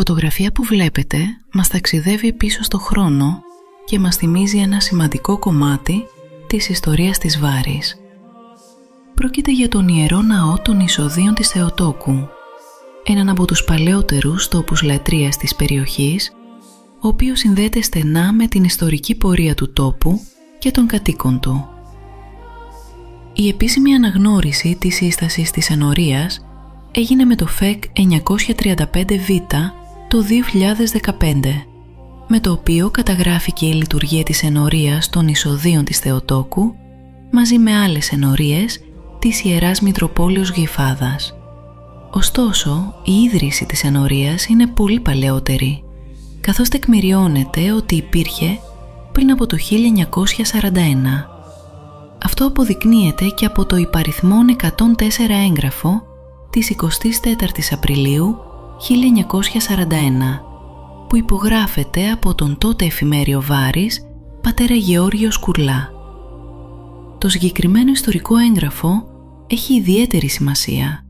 φωτογραφία που βλέπετε μας ταξιδεύει πίσω στο χρόνο και μας θυμίζει ένα σημαντικό κομμάτι της ιστορίας της Βάρης. Πρόκειται για τον Ιερό Ναό των Ισοδίων της Θεοτόκου, έναν από τους παλαιότερους τόπους λατρείας της περιοχής, ο οποίος συνδέεται στενά με την ιστορική πορεία του τόπου και των κατοίκων του. Η επίσημη αναγνώριση της σύστασης της ενορίας έγινε με το ΦΕΚ 935Β το 2015, με το οποίο καταγράφηκε η λειτουργία της ενορίας των εισοδείων της Θεοτόκου μαζί με άλλες ενορίες της Ιεράς Μητροπόλεως Γυφάδας. Ωστόσο, η ίδρυση της ενορίας είναι πολύ παλαιότερη, καθώς τεκμηριώνεται ότι υπήρχε πριν από το 1941. Αυτό αποδεικνύεται και από το υπαριθμόν 104 έγγραφο της 24ης Απριλίου 1941 που υπογράφεται από τον τότε εφημέριο Βάρης πατέρα Γεώργιο Σκουρλά. Το συγκεκριμένο ιστορικό έγγραφο έχει ιδιαίτερη σημασία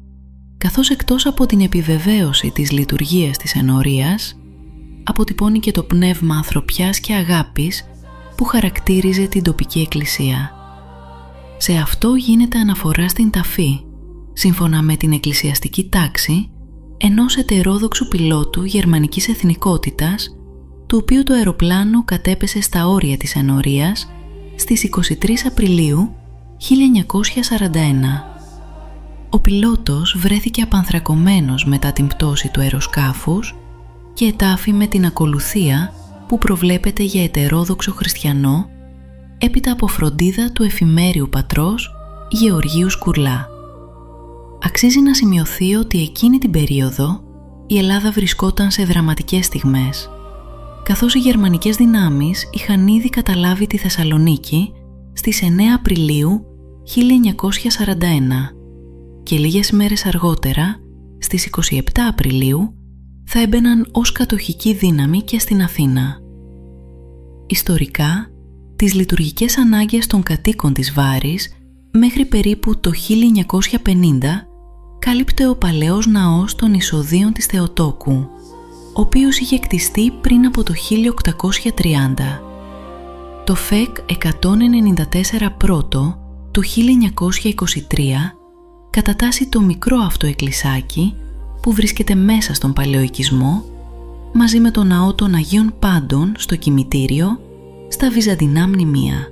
καθώς εκτός από την επιβεβαίωση της λειτουργίας της ενορίας αποτυπώνει και το πνεύμα ανθρωπιάς και αγάπης που χαρακτήριζε την τοπική εκκλησία. Σε αυτό γίνεται αναφορά στην ταφή σύμφωνα με την εκκλησιαστική τάξη ενός ετερόδοξου πιλότου γερμανικής εθνικότητας του οποίου το αεροπλάνο κατέπεσε στα όρια της ενορίας στις 23 Απριλίου 1941. Ο πιλότος βρέθηκε απανθρακωμένος μετά την πτώση του αεροσκάφους και ετάφη με την ακολουθία που προβλέπεται για ετερόδοξο χριστιανό έπειτα από φροντίδα του εφημέριου πατρός Γεωργίου Σκουρλά. Αξίζει να σημειωθεί ότι εκείνη την περίοδο η Ελλάδα βρισκόταν σε δραματικές στιγμές, καθώς οι γερμανικές δυνάμεις είχαν ήδη καταλάβει τη Θεσσαλονίκη στις 9 Απριλίου 1941 και λίγες μέρες αργότερα, στις 27 Απριλίου, θα έμπαιναν ως κατοχική δύναμη και στην Αθήνα. Ιστορικά, τις λειτουργικές ανάγκες των κατοίκων της Βάρης μέχρι περίπου το 1950 κάλυπτε ο παλαιός ναός των εισοδείων της Θεοτόκου, ο οποίος είχε κτιστεί πριν από το 1830. Το ΦΕΚ 194 πρώτο του 1923 κατατάσσει το μικρό αυτό εκκλησάκι που βρίσκεται μέσα στον παλαιοοικισμό μαζί με το ναό των Αγίων Πάντων στο κημητήριο στα Βυζαντινά μνημεία.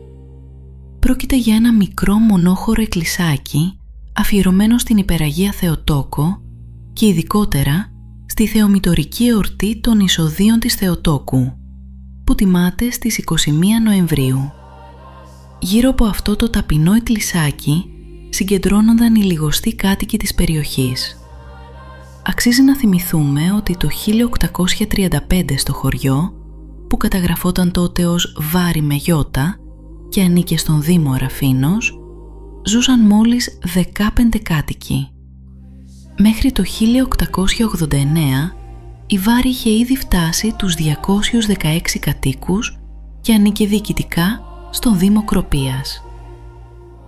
Πρόκειται για ένα μικρό μονόχωρο εκκλησάκι αφιερωμένο στην υπεραγία Θεοτόκο και ειδικότερα στη θεομητορική εορτή των εισοδείων της Θεοτόκου που τιμάται στις 21 Νοεμβρίου. Γύρω από αυτό το ταπεινό εκκλησάκι συγκεντρώνονταν οι λιγοστοί κάτοικοι της περιοχής. Αξίζει να θυμηθούμε ότι το 1835 στο χωριό που καταγραφόταν τότε ως Βάρη με και ανήκε στον Δήμο Αραφίνος ζούσαν μόλις 15 κάτοικοι. Μέχρι το 1889 η Βάρη είχε ήδη φτάσει τους 216 κατοίκους και ανήκε διοικητικά στον Δήμο Κροπίας.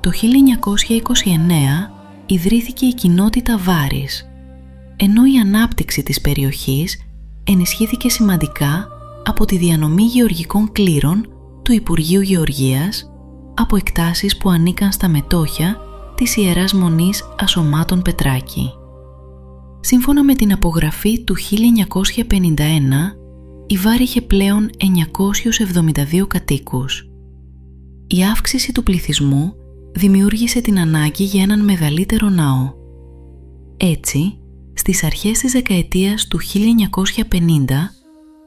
Το 1929 ιδρύθηκε η κοινότητα Βάρης, ενώ η ανάπτυξη της περιοχής ενισχύθηκε σημαντικά από τη διανομή γεωργικών κλήρων του Υπουργείου Γεωργίας από εκτάσεις που ανήκαν στα μετόχια της Ιεράς Μονής Ασωμάτων Πετράκη. Σύμφωνα με την απογραφή του 1951, η Βάρη είχε πλέον 972 κατοίκους. Η αύξηση του πληθυσμού δημιούργησε την ανάγκη για έναν μεγαλύτερο ναό. Έτσι, στις αρχές της δεκαετίας του 1950,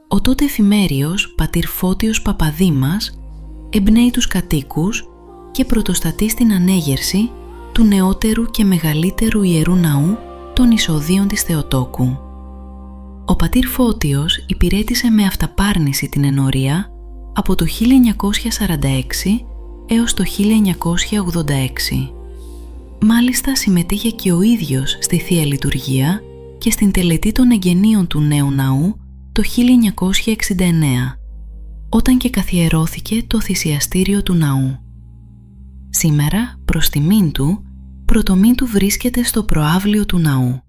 ο τότε εφημέριος πατήρ Φώτιος Παπαδήμας εμπνέει τους κατοίκους και πρωτοστατεί στην ανέγερση του νεότερου και μεγαλύτερου ιερού ναού των εισοδείων της Θεοτόκου. Ο πατήρ Φώτιος υπηρέτησε με αυταπάρνηση την ενορία από το 1946 έως το 1986. Μάλιστα συμμετείχε και ο ίδιος στη Θεία Λειτουργία και στην τελετή των εγγενείων του νέου ναού το 1969 όταν και καθιερώθηκε το θυσιαστήριο του ναού. Σήμερα, προς τιμήν του, πρωτομήν του βρίσκεται στο προάβλιο του ναού.